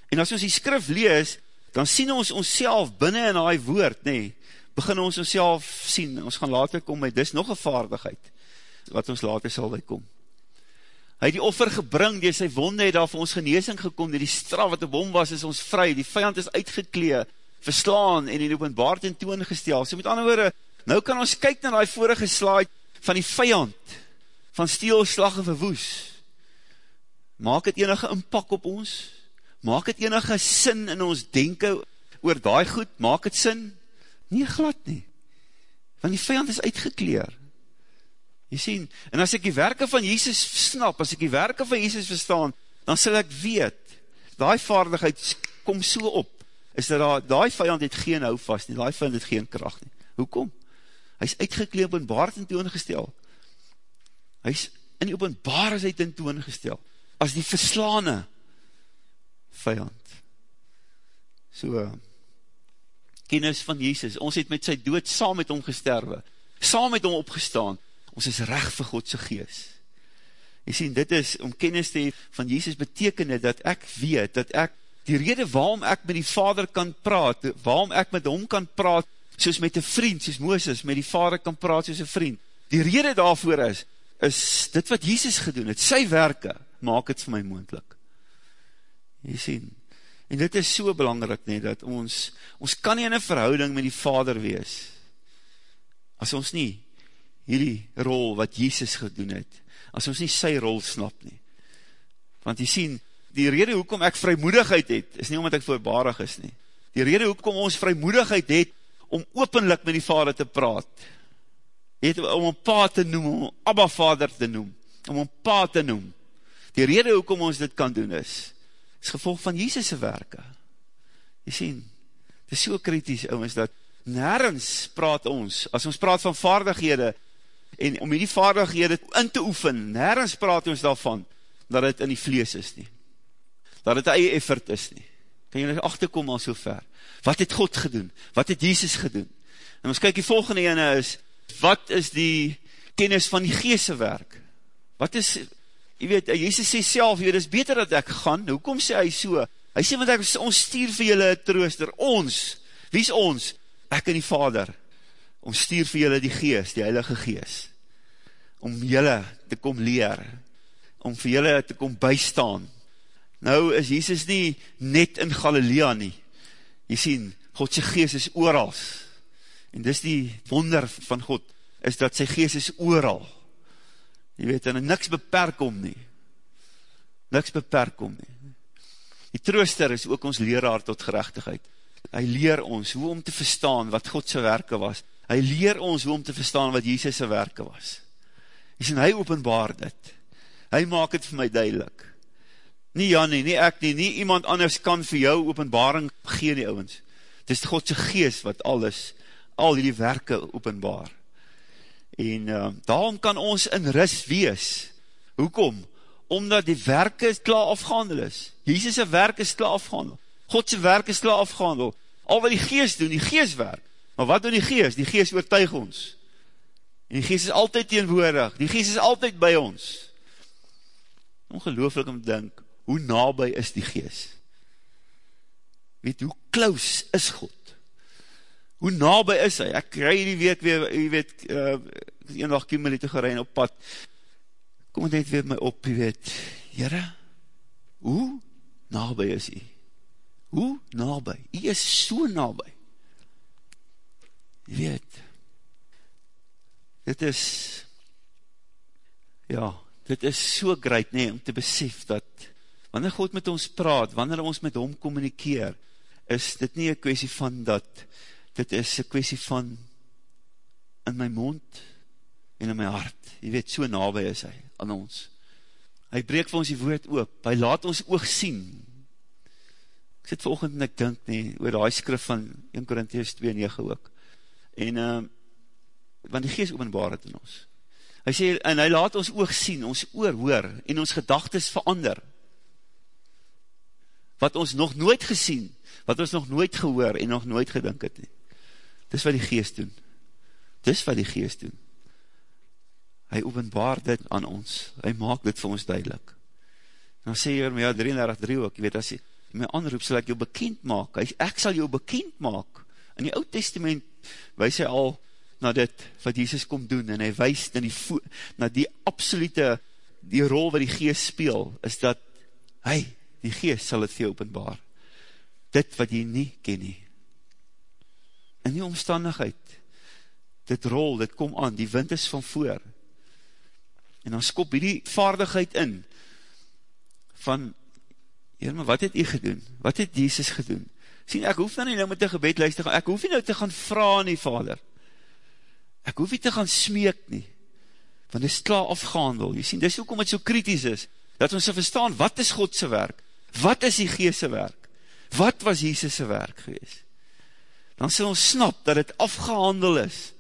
En as ons die skrif lees, dan sien ons ons self binnen in die woord, nee, begin ons ons self sien, ons gaan later kom met, dis nog een vaardigheid, wat ons later sal by kom. Hy het die offer gebring, die sy wonde het daar vir ons geneesing gekom, die, die straf wat op hom was, is ons vry, die vijand is uitgeklee, verslaan en in openbaar ten toon gestel. So met ander woorde, nou kan ons kyk na die vorige slide van die vijand, van steel, slag en verwoes. Maak het enige inpak op ons? Maak het enige sin in ons denken oor die goed? Maak het sin? Nie glad nie. Want die vijand is uitgekleer. Jy sien, en as ek die werke van Jesus snap, as ek die werke van Jesus verstaan, dan sal ek weet, die vaardigheid kom so op, is dat die vijand het geen hou vast nie, die vijand het geen kracht nie. Hoekom? Hy is uitgekleed op een baard in toon gestel. Hy is in die openbaar is hy ten toon gestel, as die verslane vijand. So, kennis van Jesus, ons het met sy dood saam met hom gesterwe, saam met hom opgestaan, ons is recht vir Godse gees. Jy sien, dit is, om kennis te hee van Jesus beteken het, dat ek weet, dat ek die rede waarom ek met die vader kan praat, waarom ek met hom kan praat, soos met een vriend, soos Mooses, met die vader kan praat soos een vriend, die rede daarvoor is, is dit wat Jesus gedoen het, sy werke, maak het vir my moendlik. Jy sien, en dit is so belangrijk nie, dat ons, ons kan nie in een verhouding met die vader wees, as ons nie hierdie rol wat Jesus gedoen het, as ons nie sy rol snap nie. Want jy sien, die rede hoekom ek vrymoedigheid het, is nie omdat ek voorbarig is nie. Die rede hoekom ons vrymoedigheid het, om openlik met die vader te praat, het, om om pa te noem, om abba vader te noem, om om pa te noem. Die rede hoekom ons dit kan doen is, is gevolg van Jesus' werke. Jy sien, het is so kritisch, ouwens, dat nergens praat ons, as ons praat van vaardighede, en om die vaardighede in te oefen, nergens praat ons daarvan, dat het in die vlees is nie, dat het eie effort is nie, kan jy achterkom al so ver, wat het God gedoen, wat het Jesus gedoen, en ons kyk die volgende ene is, wat is die kennis van die geese werk, wat is, jy weet, Jesus sê self, jy weet, is beter dat ek gaan, hoekom sê hy so, hy sê, want ek, ons stuur vir julle trooster, ons, wie is ons, ek en die vader, om stuur vir julle die geest, die heilige geest, om julle te kom leer, om vir julle te kom bystaan. Nou is Jesus nie net in Galilea nie. Jy sien, Godse geest is oorals. En dis die wonder van God, is dat sy geest is ooral. Jy weet, en niks beperk om nie. Niks beperk om nie. Die trooster is ook ons leraar tot gerechtigheid hy leer ons hoe om te verstaan wat Godse werke was. Hy leer ons hoe om te verstaan wat Jesus' werke was. Hy sê, hy openbaar dit. Hy maak het vir my duidelik. Nie Jannie, nie ek nie, nie iemand anders kan vir jou openbaring gee nie, ouwens. Het is Godse geest wat alles, al die werke openbaar. En uh, daarom kan ons in ris wees. Hoekom? Omdat die werke klaar afgehandel is. Jesus' werke is klaar afgehandel. Godse werk is klaar afgehandel. Al wat die geest doen, die geest werk. Maar wat doen die geest? Die geest oortuig ons. En die geest is altyd teenwoordig. Die geest is altyd by ons. Ongelooflik om te denk, hoe nabij is die geest? Weet, hoe close is God? Hoe nabij is hy? Ek rij die week weer, jy weet, uh, een dag kiemel het gerein op pad. Kom het net weer my op, jy weet, jyre, hoe nabij is hy? Hoe nabij? Hy is so nabij. Jy weet, dit is, ja, dit is so great nie, om te besef dat, wanneer God met ons praat, wanneer ons met hom communikeer, is dit nie een kwestie van dat, dit is een kwestie van, in my mond, en in my hart, jy weet, so nabij is hy, aan ons. Hy breek vir ons die woord oop, hy laat ons oog sien, Ek sit volgend en ek dink nie, oor die skrif van 1 Korinties 2,9 ook. En, uh, want die geest openbaar het in ons. Hy sê, en hy laat ons oog sien, ons oor hoor, en ons gedagtes verander. Wat ons nog nooit gesien, wat ons nog nooit gehoor, en nog nooit gedink het. Dis wat die geest doen. Dis wat die geest doen. Hy openbaar dit aan ons. Hy maak dit vir ons duidelik. En dan sê hy, ja, 33 ook, jy weet, as jy, my aanroep, sal ek jou bekend maak, ek sal jou bekend maak, in die oud testament, wees hy al, na dit, wat Jesus kom doen, en hy wees na die, na die absolute, die rol wat die geest speel, is dat, hy, die geest sal het vir jou openbaar, dit wat jy nie ken nie, in die omstandigheid, dit rol, dit kom aan, die wind is van voor, en dan skop die vaardigheid in, van Heer, maar wat het u gedoen? Wat het Jesus gedoen? Sien, ek hoef nou nie nou met die gebed luister, ek hoef nie nou te gaan vraag nie, vader. Ek hoef nie te gaan smeek nie, want dit is klaar afgehandel. Jy sien, dis ook om het so kritisch is, dat ons so verstaan, wat is Godse werk? Wat is die Geese werk? Wat was Jesus' werk gewees? Dan sal ons snap, dat het afgehandel is.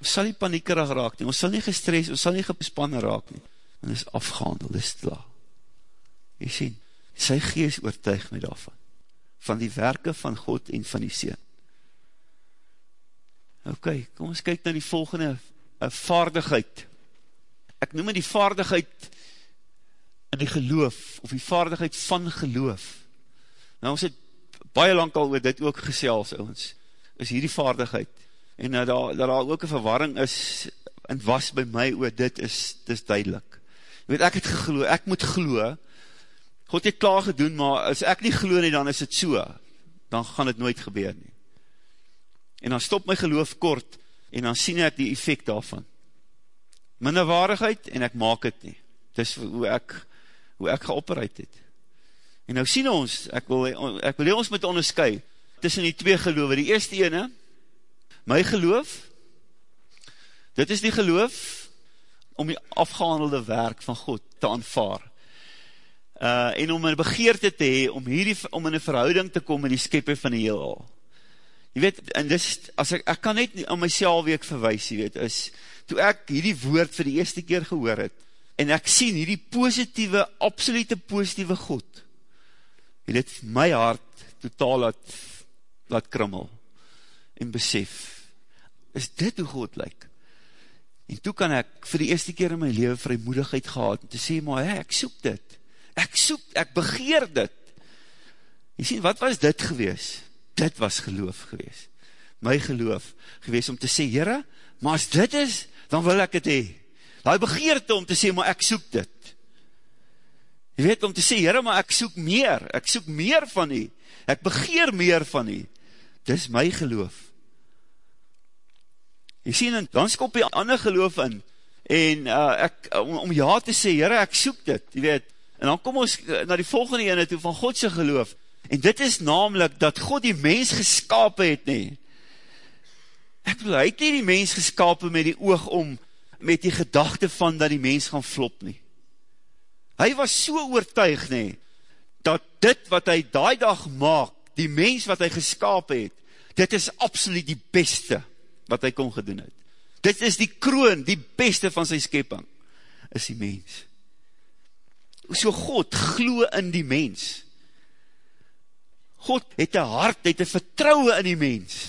Ons sal nie paniekerig raak nie, ons sal nie gestres, ons sal nie gespannen raak nie, het is afgehandel, dit is klaar. Jy sien, sy gees oortuig my daarvan, van die werke van God en van die Seen. Ok, kom ons kyk na die volgende uh, vaardigheid. Ek noem die vaardigheid in die geloof, of die vaardigheid van geloof. Nou ons het baie lang al oor dit ook gesels, ons, is hierdie vaardigheid, en dat daar, dat daar ook een verwarring is, en was by my oor dit is, is duidelik. Weet, ek het gegloe, ek moet gloe, God het klaar gedoen, maar as ek nie gloe nie, dan is het so, dan gaan het nooit gebeur nie. En dan stop my geloof kort, en dan sien ek die effect daarvan. Minderwaardigheid, en ek maak het nie. Dis hoe ek, hoe ek geopereid het. En nou sien ons, ek wil, ek wil ons moet onderskui, tussen die twee geloof, die eerste ene, my geloof, dit is die geloof, om die afgehandelde werk van God te aanvaar, uh, en om een begeerte te hee, om, hierdie, om in een verhouding te kom in die skepper van die heel Je weet, en dis, as ek, ek kan net aan myself week verwijs, je weet, is, toe ek hierdie woord vir die eerste keer gehoor het, en ek sien hierdie positieve, absolute positieve God, het het my hart totaal laat, laat krimmel en besef, is dit hoe God lyk? En toe kan ek vir die eerste keer in my leven vrymoedigheid gehad, en te sê, maar hey, ek soek dit, ek soek, ek begeer dit. Jy sien, wat was dit gewees? Dit was geloof gewees. My geloof gewees om te sê, Heere, maar as dit is, dan wil ek het hee. Die begeerte om te sê, maar ek soek dit. Jy weet, om te sê, Heere, maar ek soek meer, ek soek meer van u, ek begeer meer van u, dis my geloof. Jy sien, dan skop jy ander geloof in, en uh, ek, om, om ja te sê, Heere, ek soek dit, jy weet, en dan kom ons na die volgende ene toe van Godse geloof, en dit is namelijk dat God die mens geskapen het nie. Ek wil, hy het nie die mens geskapen met die oog om, met die gedachte van dat die mens gaan flop nie. Hy was so oortuig nie, dat dit wat hy daai dag maak, die mens wat hy geskapen het, dit is absoluut die beste wat hy kon gedoen het. Dit is die kroon, die beste van sy skepping, is die mens. So God glo in die mens. God het een hart, het een vertrouwe in die mens.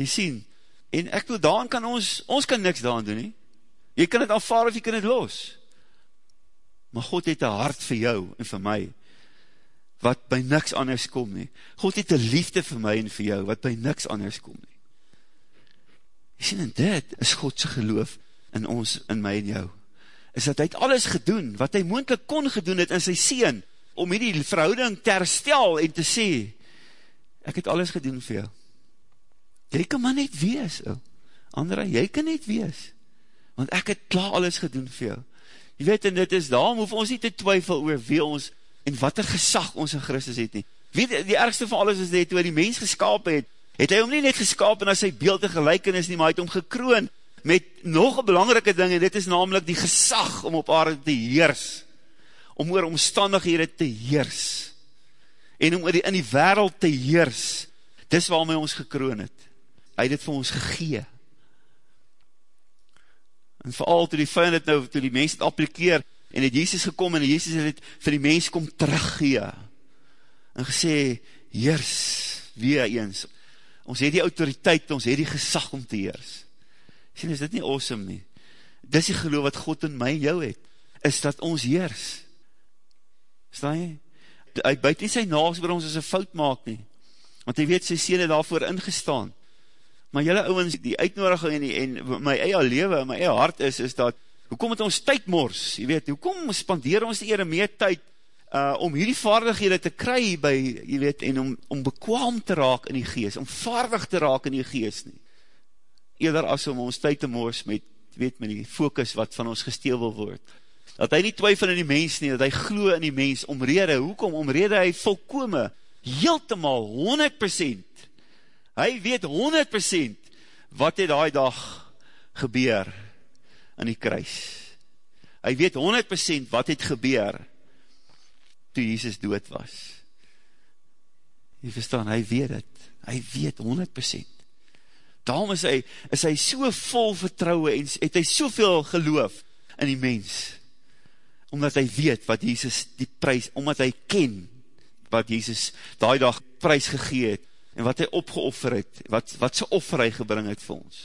Jy sien, en ek wil, daan kan ons, ons kan niks daan doen nie. Jy kan het aanvaar of jy kan het los maar God het een hart vir jou en vir my, wat by niks anders kom nie. God het een liefde vir my en vir jou, wat by niks anders kom nie. Jy sien, en dit is Godse geloof in ons, in my en jou. Is dat hy het alles gedoen, wat hy moendlik kon gedoen het in sy sien, om hierdie verhouding te herstel en te sê, ek het alles gedoen vir jou. Jy kan maar net wees, oh. Andra, jy kan net wees, want ek het klaar alles gedoen vir jou. Jy weet, en dit is daarom, hoef ons nie te twyfel oor wie ons, en wat er gesag ons in Christus het nie. Weet, die ergste van alles is dit, toe hy die mens geskapen het, het hy hom nie net geskapen as sy beeld en gelijkenis nie, maar hy het hom gekroon met nog een belangrike ding, en dit is namelijk die gesag om op aarde te heers, om oor omstandighede te heers, en om oor die, in die wereld te heers, dis waarom hy ons gekroon het. Hy het het vir ons gegee, en vooral toe die vijand het nou, toe die mens het applikeer, en het Jezus gekom, en Jezus het vir die mens kom teruggee, en gesê, heers, weer eens, ons het die autoriteit, ons het die gesag om te heers, sien, is dit nie awesome nie, dis die geloof wat God in my en jou het, is dat ons heers, sta jy, hy buit nie sy naas waar ons as een fout maak nie, want hy weet sy sien het daarvoor ingestaan, maar jylle ouwens, die uitnodiging en, die, en my eie lewe, my eie hart is, is dat, hoekom het ons tyd mors, jy weet, hoekom spandeer ons die ere meer tyd, uh, om hierdie vaardighede te kry by, jy weet, en om, om bekwaam te raak in die geest, om vaardig te raak in die geest nie, eerder as om ons tyd te mors met, weet met die focus wat van ons gesteel wil word, dat hy nie twyfel in die mens nie, dat hy glo in die mens, omrede, hoekom, omrede hy volkome, heeltemaal, 100%, hy weet 100% wat het die dag gebeur in die kruis. Hy weet 100% wat het gebeur toe Jesus dood was. Jy verstaan, hy weet het. Hy weet 100%. Daarom is hy, is hy so vol vertrouwe en het hy soveel geloof in die mens. Omdat hy weet wat Jesus die prijs, omdat hy ken wat Jesus die dag prijs gegeet en wat hy opgeoffer het, wat, wat sy offer hy gebring het vir ons.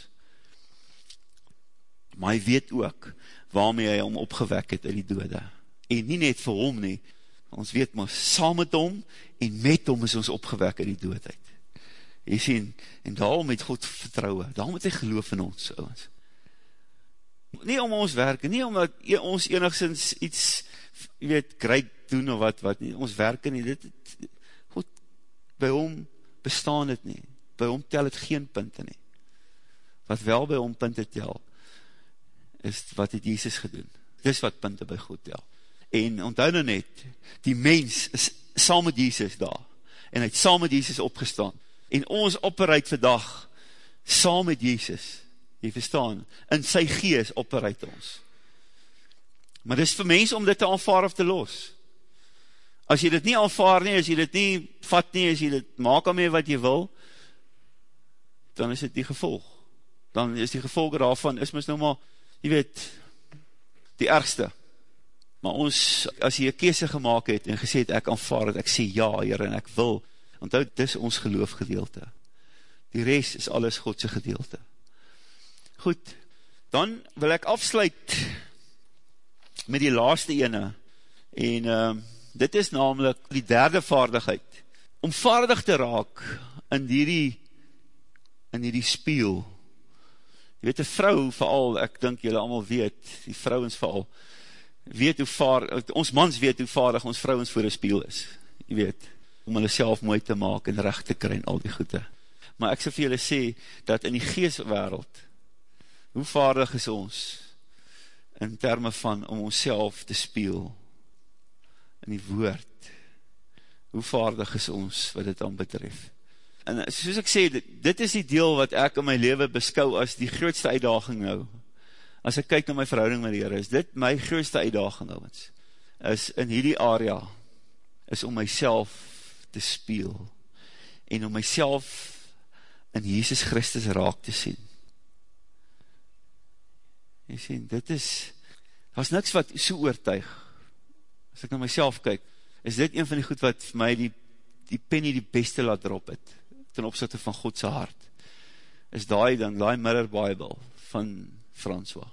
Maar hy weet ook, waarmee hy hom opgewek het in die dode. En nie net vir hom nie, Ons weet maar, saam met hom en met hom is ons opgewek in die doodheid. Jy sien, en daarom met God vertrouwe, daarom het hy geloof in ons, ouwens. Nie om ons werke, nie omdat ons enigszins iets, jy weet, great doen of wat, wat nie, ons werke nie, dit, God, by hom bestaan het nie, by hom tel het geen punte nie. Wat wel by hom punte tel, is wat het Jesus gedoen. Dis wat punte by God tel. En onthou nou net, die mens is saam met Jesus daar, en hy het saam met Jesus opgestaan, en ons operuit vandag, saam met Jesus, jy verstaan, in sy gees operuit ons. Maar dis vir mens om dit te aanvaar of te los. As jy dit nie aanvaar nie, as jy dit nie vat nie, as jy dit maak al mee wat jy wil, dan is dit die gevolg. Dan is die gevolg daarvan, is mis nou maar, jy weet, die ergste. Maar ons, as jy een kese gemaakt het en gesê het, ek aanvaar het, ek sê ja, Heer, en ek wil, onthoud, dis ons geloofgedeelte. Die rest is alles Godse gedeelte. Goed, dan wil ek afsluit met die laaste ene, en uh, dit is namelijk die derde vaardigheid, om vaardig te raak in die, in die spiel. Je weet, een vrou vooral, ek dink jylle allemaal weet, die vrouwens vooral, weet hoe vaardig, ons mans weet hoe vaardig ons vrouwens voor een spiel is. Je weet, om hulle self mooi te maak en recht te kry en al die goede. Maar ek sal vir julle sê, dat in die geestwereld, hoe vaardig is ons, in termen van om ons te speel, in die woord, hoe vaardig is ons, wat dit dan betref. En soos ek sê, dit, dit is die deel wat ek in my leven beskou as die grootste uitdaging nou. As ek kyk na my verhouding met die Heer, is dit my grootste uitdaging nou, is in hierdie area, is om myself te speel, en om myself in Jesus Christus raak te sien. Jy sien, dit is, is niks wat so oortuig, as ek na myself kyk, is dit een van die goed wat vir my die, die penny die beste laat drop het, ten opzichte van Godse hart, is die dan, die mirror bible van François.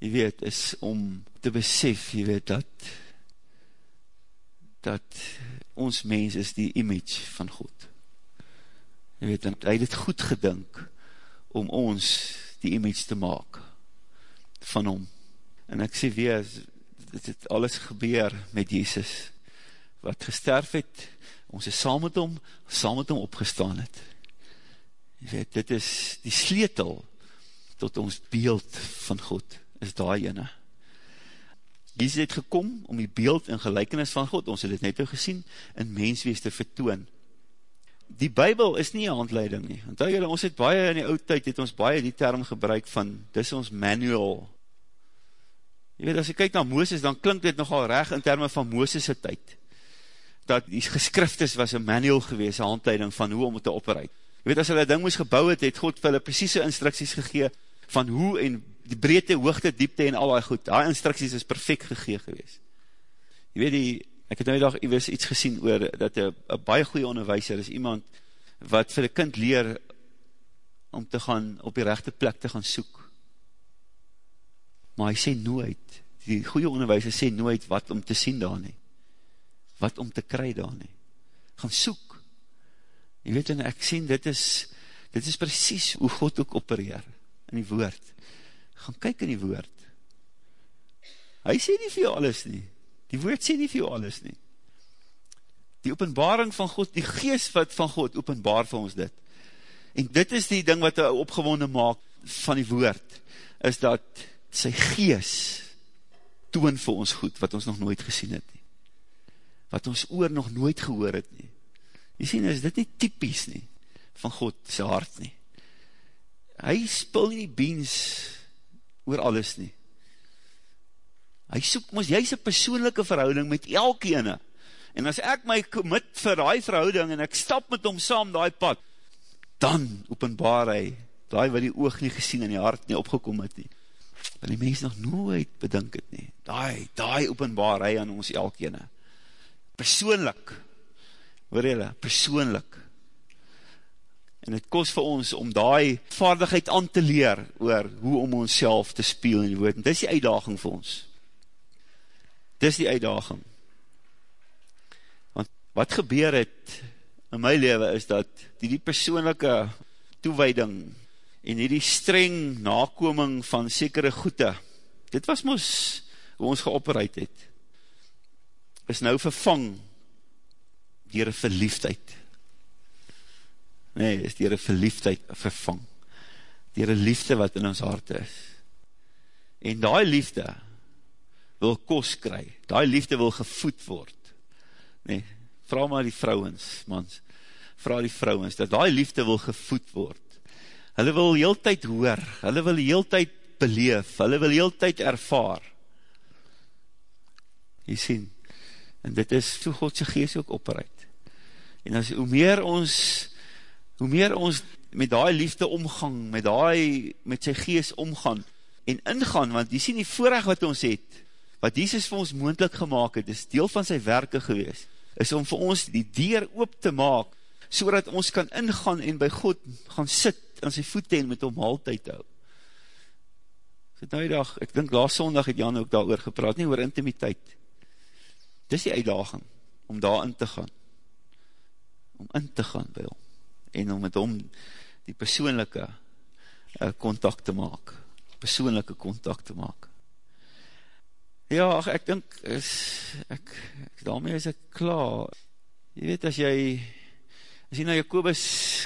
Jy weet, is om te besef, jy weet, dat dat ons mens is die image van God. Jy weet, en hy het goed gedink om ons die image te maak van hom. En ek sê weer, dit het alles gebeur met Jezus, wat gesterf het, ons is saam met hom, saam met hom opgestaan het. Jy weet, dit is die sleetel tot ons beeld van God, is daar ene. Jezus het gekom om die beeld en gelijkenis van God, ons het het net al gesien, in menswees te vertoon. Die Bijbel is nie een handleiding nie, want ons het baie in die oud tyd, het ons baie die term gebruik van, dis ons manual, Jy weet, as jy kyk na Mooses, dan klink dit nogal reg in termen van Mooses' tyd. Dat die geskriftes was een manual gewees, een handleiding van hoe om het te operuit. Jy weet, as hulle ding moes gebouw het, het God vir hulle precieze instructies gegee van hoe en die breedte, hoogte, diepte en al die goed. Die instructies is perfect gegee gewees. Jy weet, die, ek het nou die dag iets, iets gesien oor, dat een baie goeie onderwijser is iemand wat vir die kind leer om te gaan op die rechte plek te gaan soek. Maar hy sê nooit, die goeie onderwijzer sê nooit wat om te sien daar nie, wat om te kry daar nie, gaan soek, jy weet en ek sê, dit is, dit is precies hoe God ook opereer, in die woord, gaan kyk in die woord, hy sê nie vir jou alles nie, die woord sê nie vir jou alles nie, die openbaring van God, die geest wat van God openbaar vir ons dit, en dit is die ding wat hy opgewonde maak van die woord, is dat sy gees toon vir ons goed, wat ons nog nooit gesien het nie. Wat ons oor nog nooit gehoor het nie. Jy sien, is dit nie typies nie, van God sy hart nie. Hy spil nie die beens oor alles nie. Hy soek ons, jy is een persoonlijke verhouding met elkene. En as ek my commit vir die verhouding, en ek stap met hom saam die pad, dan openbaar hy, die wat die oog nie gesien en die hart nie opgekom het nie wat die mens nog nooit bedink het nie. Daai, daai openbaar hy aan ons elkene. Persoonlik, hoor jylle, persoonlik. En het kost vir ons om daai vaardigheid aan te leer oor hoe om ons te speel in die woord. En dit is die uitdaging vir ons. Dit is die uitdaging. wat gebeur het in my leven is dat die, die persoonlijke toewijding en die, streng nakoming van sekere goede, dit was moos hoe ons geopereid het, is nou vervang dier een verliefdheid. Nee, is dier een verliefdheid vervang. Dier een liefde wat in ons hart is. En die liefde wil kos kry. Die liefde wil gevoed word. Nee, vraag maar die vrouwens, mans, vraag die vrouwens, dat die liefde wil gevoed word. Hulle wil heel tyd hoor, hulle wil heel tyd beleef, hulle wil heel tyd ervaar. Jy sien, en dit is toe Godse geest ook opbereid. En as, hoe meer ons, hoe meer ons met die liefde omgang, met die, met sy geest omgaan, en ingaan, want jy sien die voorrecht wat ons het, wat Jesus vir ons moendlik gemaakt het, is deel van sy werke gewees, is om vir ons die deur oop te maak, so dat ons kan ingaan en by God gaan sit aan sy voete en met hom haltijd hou. So nou die dag, ek dink laas sondag het Jan ook daar oor gepraat, nie oor intimiteit. Dis die uitdaging, om daar in te gaan. Om in te gaan by hom. En om met hom die persoonlijke contact uh, te maak. Persoonlijke contact te maak. Ja, ach, ek dink, ek, ek, daarmee is ek klaar. Jy weet, as jy, as jy na Jacobus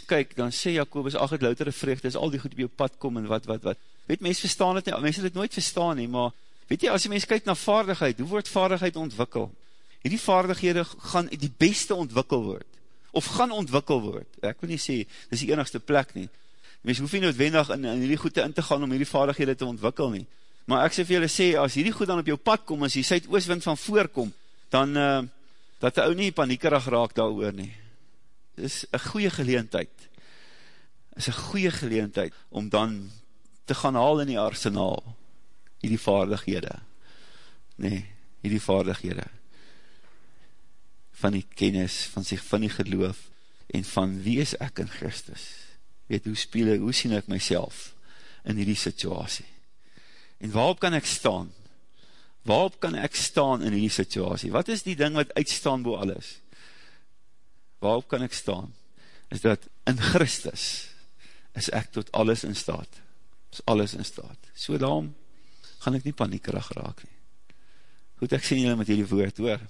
kyk, dan sê Jacobus, ach, het loutere vreugde, is al die goed op jou pad kom, en wat, wat, wat. Weet, mens verstaan het nie, mens het het nooit verstaan nie, maar, weet jy, as jy mens kyk na vaardigheid, hoe word vaardigheid ontwikkel? Hierdie vaardighede gaan die beste ontwikkel word, of gaan ontwikkel word. Ek wil nie sê, dit is die enigste plek nie. Mens hoef nie noodwendig in, in hierdie goede in te gaan, om hierdie vaardighede te ontwikkel nie maar ek sê vir julle sê, as hierdie goed dan op jou pad kom, as die suidoostwind van voorkom, dan, uh, dat die ou nie paniekerig raak daar oor nie. Dit is een goeie geleentheid, is een goeie geleentheid, om dan te gaan haal in die arsenaal, hierdie vaardighede, nee, hierdie vaardighede, van die kennis, van zich, van die geloof, en van wie is ek in Christus, weet, hoe speel ek, hoe sien ek myself, in hierdie situasie, En waarop kan ek staan? Waarop kan ek staan in die situasie? Wat is die ding wat uitstaan bo alles? Waarop kan ek staan? Is dat in Christus is ek tot alles in staat. Is alles in staat. So daarom gaan ek nie paniekerig raak nie. Goed, ek sien julle met hierdie woord, hoor.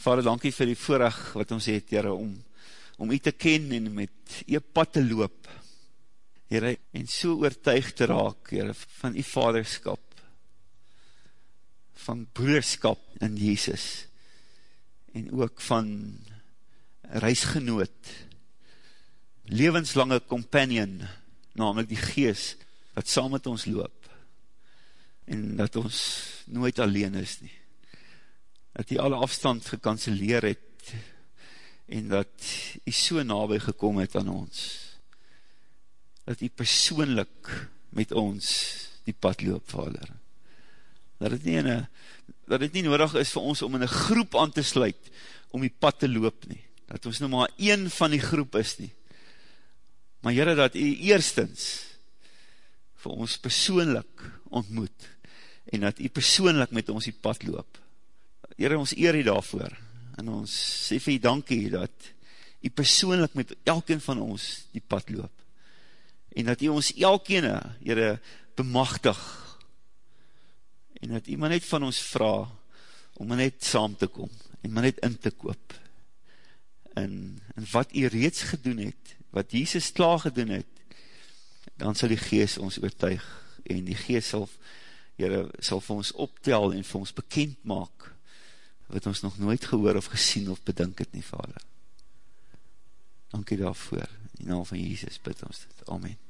Vader, dankie vir die voorrecht wat ons het, Heere, om, om u te ken en met u pad te loop. Heere, en so oortuig te raak, Heere, van u vaderskap van broerskap in Jezus en ook van reisgenoot levenslange companion namelijk die gees wat saam met ons loop en dat ons nooit alleen is nie. Dat die alle afstand gekanceleer het en dat hy so nabij gekom het aan ons dat hy persoonlik met ons die pad loop vader dat het nie, in a, dat het nie nodig is vir ons om in een groep aan te sluit, om die pad te loop nie, dat ons nou maar een van die groep is nie, maar jyre dat jy eerstens vir ons persoonlik ontmoet, en dat jy persoonlik met ons die pad loop, jyre ons eer jy daarvoor, en ons sê vir jy dankie, dat jy persoonlik met elkeen van ons die pad loop, en dat jy ons elkene, jyre bemachtig, en dat iemand net van ons vraag, om maar net saam te kom, en maar net in te koop, en, en wat jy reeds gedoen het, wat Jesus klaar gedoen het, dan sal die geest ons oortuig, en die geest sal, jyre, sal vir ons optel, en vir ons bekend maak, wat ons nog nooit gehoor of gesien of bedink het nie, vader. Dankie daarvoor, in naam van Jesus bid ons dit, amen.